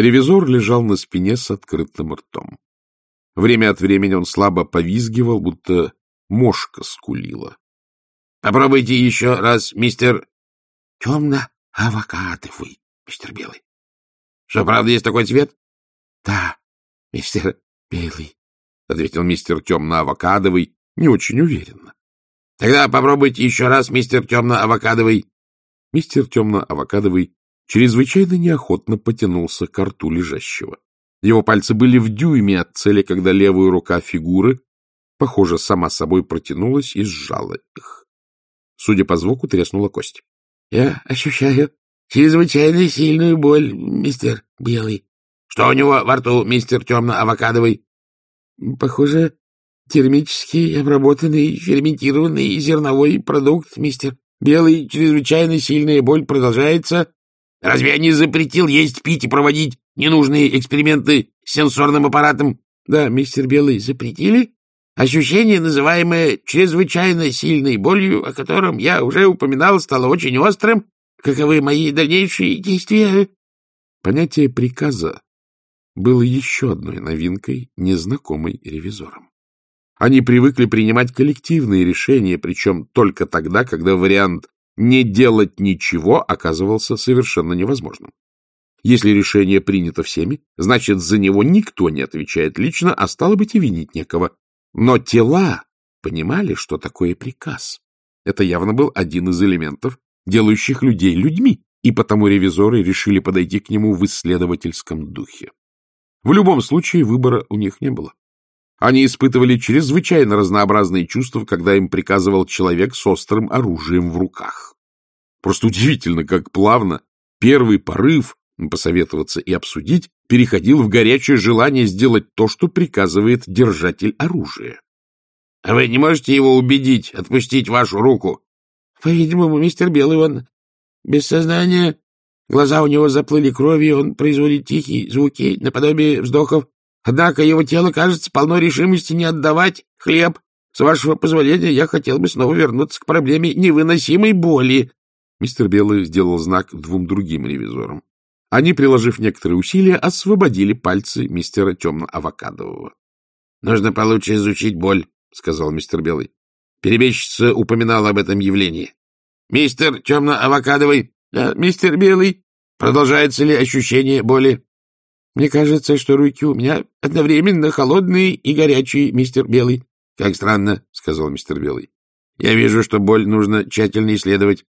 Ревизор лежал на спине с открытым ртом. Время от времени он слабо повизгивал, будто мошка скулила. — Попробуйте еще раз, мистер... — Темно-авокадовый, мистер Белый. — Что, правда, есть такой цвет? — Да, мистер Белый, — ответил мистер Темно-авокадовый, не очень уверенно. — Тогда попробуйте еще раз, мистер Темно-авокадовый. Мистер Темно-авокадовый чрезвычайно неохотно потянулся к рту лежащего. Его пальцы были в дюйме от цели, когда левая рука фигуры, похоже, сама собой протянулась и сжала их. Судя по звуку, треснула кость. — Я ощущаю чрезвычайно сильную боль, мистер Белый. — Что у него во рту, мистер темно-авокадовый? — Похоже, термически обработанный ферментированный зерновой продукт, мистер Белый. Чрезвычайно сильная боль продолжается. — Разве я не запретил есть, пить и проводить ненужные эксперименты с сенсорным аппаратом? — Да, мистер Белый, запретили. Ощущение, называемое чрезвычайно сильной болью, о котором я уже упоминал, стало очень острым. Каковы мои дальнейшие действия? Понятие приказа было еще одной новинкой, незнакомой ревизорам. Они привыкли принимать коллективные решения, причем только тогда, когда вариант «не делать ничего» оказывался совершенно невозможным. Если решение принято всеми, значит, за него никто не отвечает лично, а стало быть, и винить некого. Но тела понимали, что такое приказ. Это явно был один из элементов, делающих людей людьми, и потому ревизоры решили подойти к нему в исследовательском духе. В любом случае выбора у них не было. Они испытывали чрезвычайно разнообразные чувства, когда им приказывал человек с острым оружием в руках. Просто удивительно, как плавно первый порыв посоветоваться и обсудить переходил в горячее желание сделать то, что приказывает держатель оружия. — вы не можете его убедить отпустить вашу руку? — По-видимому, мистер Белый, он без сознания. Глаза у него заплыли кровью, он производит тихие звуки, наподобие вздохов. Однако его тело, кажется, полно решимости не отдавать хлеб. С вашего позволения, я хотел бы снова вернуться к проблеме невыносимой боли. Мистер Белый сделал знак двум другим ревизорам. Они, приложив некоторые усилия, освободили пальцы мистера темно-авокадового. — Нужно получше изучить боль, — сказал мистер Белый. Перебежчица упоминала об этом явлении. — Мистер темно-авокадовый, а, мистер Белый, продолжается ли ощущение боли? — Мне кажется, что руки у меня одновременно холодные и горячие, мистер Белый. — Как странно, — сказал мистер Белый. — Я вижу, что боль нужно тщательно исследовать.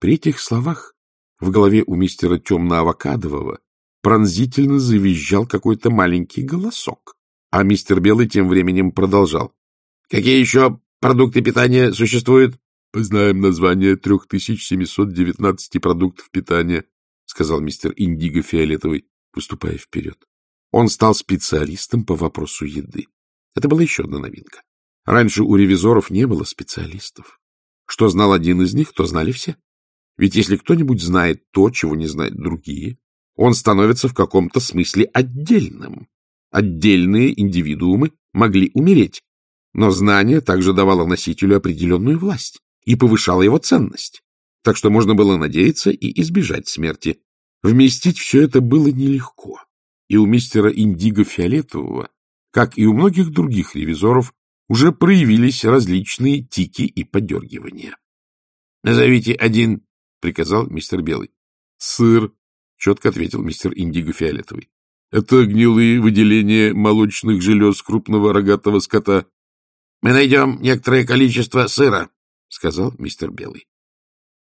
При этих словах в голове у мистера темно-авокадового пронзительно завизжал какой-то маленький голосок, а мистер Белый тем временем продолжал. — Какие еще продукты питания существуют? — Мы знаем название 3719 продуктов питания, — сказал мистер Индиго Фиолетовый, выступая вперед. Он стал специалистом по вопросу еды. Это была еще одна новинка. Раньше у ревизоров не было специалистов. Что знал один из них, то знали все. Ведь если кто-нибудь знает то, чего не знают другие, он становится в каком-то смысле отдельным. Отдельные индивидуумы могли умереть, но знание также давало носителю определенную власть и повышало его ценность. Так что можно было надеяться и избежать смерти. Вместить все это было нелегко. И у мистера Индиго Фиолетового, как и у многих других ревизоров, уже проявились различные тики и подергивания. — Назовите один приказал мистер Белый. — Сыр, — четко ответил мистер Индиго Фиолетовый. — Это гнилые выделения молочных желез крупного рогатого скота. — Мы найдем некоторое количество сыра, — сказал мистер Белый.